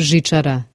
Žičara.